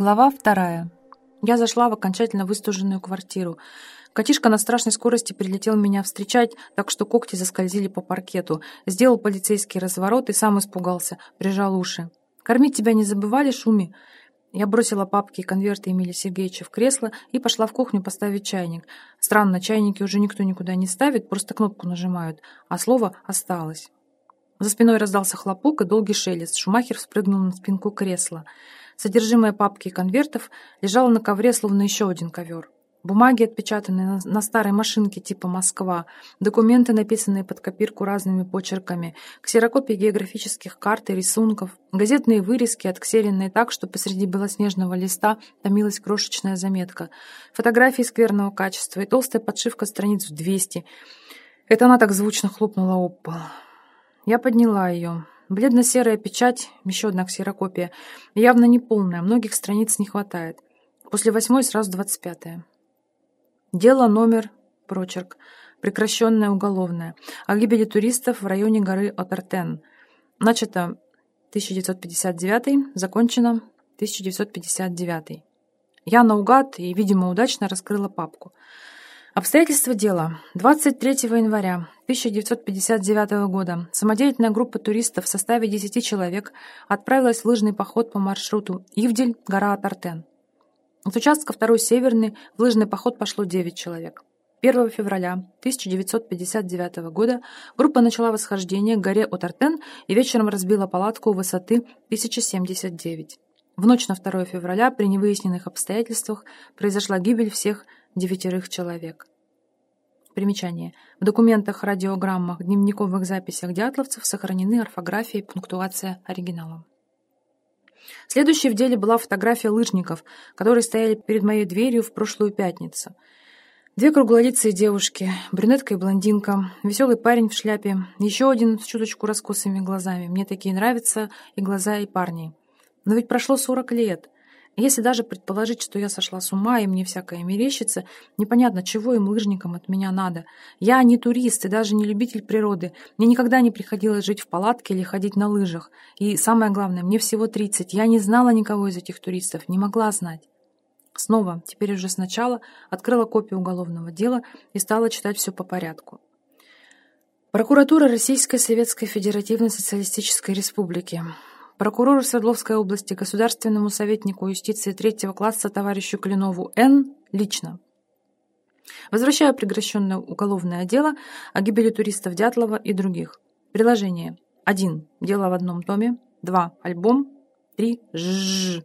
Глава вторая. Я зашла в окончательно выстуженную квартиру. Котишка на страшной скорости прилетел меня встречать, так что когти заскользили по паркету. Сделал полицейский разворот и сам испугался, прижал уши. «Кормить тебя не забывали, Шуми?» Я бросила папки и конверты Эмилия Сергеевича в кресло и пошла в кухню поставить чайник. Странно, чайники уже никто никуда не ставит, просто кнопку нажимают, а слово осталось. За спиной раздался хлопок и долгий шелест. Шумахер спрыгнул на спинку кресла. Содержимое папки и конвертов лежало на ковре, словно еще один ковер. Бумаги, отпечатанные на, старой машинке типа «Москва», документы, написанные под копирку разными почерками, ксерокопии географических карт и рисунков, газетные вырезки, отксеренные так, что посреди белоснежного листа томилась крошечная заметка, фотографии скверного качества и толстая подшивка страниц в 200. Это она так звучно хлопнула об пол. Я подняла ее. Бледно-серая печать, еще одна ксерокопия, явно не полная, многих страниц не хватает. После восьмой сразу двадцать пятая. Дело номер, прочерк, прекращенное уголовное, о гибели туристов в районе горы Отертен. Начато 1959, закончено 1959. Я наугад и, видимо, удачно раскрыла папку. Обстоятельства дела. 23 января 1959 года самодеятельная группа туристов в составе 10 человек отправилась в лыжный поход по маршруту Ивдель, гора Атартен. От участка 2 Северный в лыжный поход пошло 9 человек. 1 февраля 1959 года группа начала восхождение к горе Отартен и вечером разбила палатку у высоты 1079. В ночь на 2 февраля при невыясненных обстоятельствах произошла гибель всех девятерых человек. Примечание. В документах, радиограммах, дневниковых записях дятловцев сохранены орфография и пунктуация оригинала. Следующей в деле была фотография лыжников, которые стояли перед моей дверью в прошлую пятницу. Две круглолицые девушки, брюнетка и блондинка, веселый парень в шляпе, еще один с чуточку раскосыми глазами. Мне такие нравятся и глаза, и парни. Но ведь прошло сорок лет. Если даже предположить, что я сошла с ума и мне всякое мерещится, непонятно, чего им лыжникам от меня надо. Я не турист и даже не любитель природы. Мне никогда не приходилось жить в палатке или ходить на лыжах. И самое главное, мне всего 30. Я не знала никого из этих туристов, не могла знать. Снова, теперь уже сначала, открыла копию уголовного дела и стала читать все по порядку. Прокуратура Российской Советской Федеративной Социалистической Республики прокурору Свердловской области, государственному советнику юстиции третьего класса товарищу Клинову Н. лично. Возвращаю прекращенное уголовное дело о гибели туристов Дятлова и других. Приложение. 1. Дело в одном томе. 2. Альбом. 3. Жжж.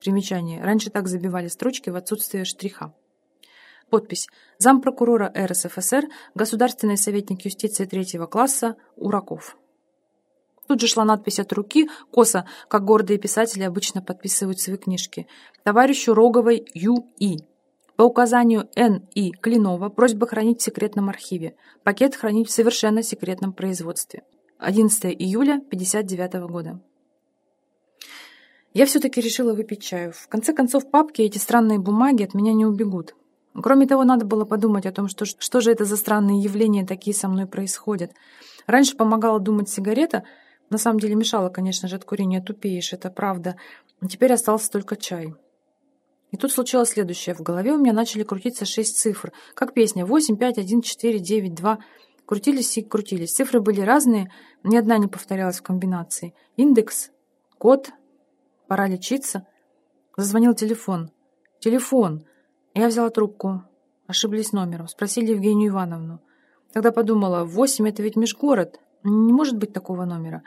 Примечание. Раньше так забивали строчки в отсутствие штриха. Подпись. Зампрокурора РСФСР, государственный советник юстиции третьего класса Ураков. Тут же шла надпись от руки, косо, как гордые писатели обычно подписывают свои книжки. Товарищу Роговой Ю.И. По указанию Н.И. Клинова просьба хранить в секретном архиве. Пакет хранить в совершенно секретном производстве. 11 июля 1959 года. Я все-таки решила выпить чаю. В конце концов, папки и эти странные бумаги от меня не убегут. Кроме того, надо было подумать о том, что, что же это за странные явления такие со мной происходят. Раньше помогала думать сигарета — на самом деле мешало, конечно же, от курения тупеешь, это правда. Но теперь остался только чай. И тут случилось следующее. В голове у меня начали крутиться шесть цифр. Как песня. 8, 5, 1, 4, 9, 2. Крутились и крутились. Цифры были разные, ни одна не повторялась в комбинации. Индекс, код, пора лечиться. Зазвонил телефон. Телефон. Я взяла трубку. Ошиблись номером. Спросили Евгению Ивановну. Тогда подумала, восемь — это ведь межгород. Не может быть такого номера.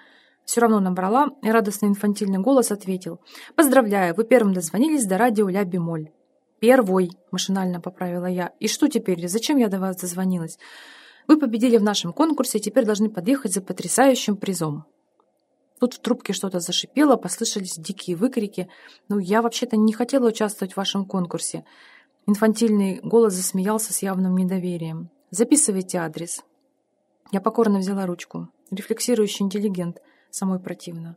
Все равно набрала, и радостный инфантильный голос ответил. «Поздравляю, вы первым дозвонились до радио Ля Бемоль». «Первой», — машинально поправила я. «И что теперь? Зачем я до вас дозвонилась? Вы победили в нашем конкурсе и теперь должны подъехать за потрясающим призом». Тут в трубке что-то зашипело, послышались дикие выкрики. «Ну, я вообще-то не хотела участвовать в вашем конкурсе». Инфантильный голос засмеялся с явным недоверием. «Записывайте адрес. Я покорно взяла ручку. Рефлексирующий интеллигент. Самой противно.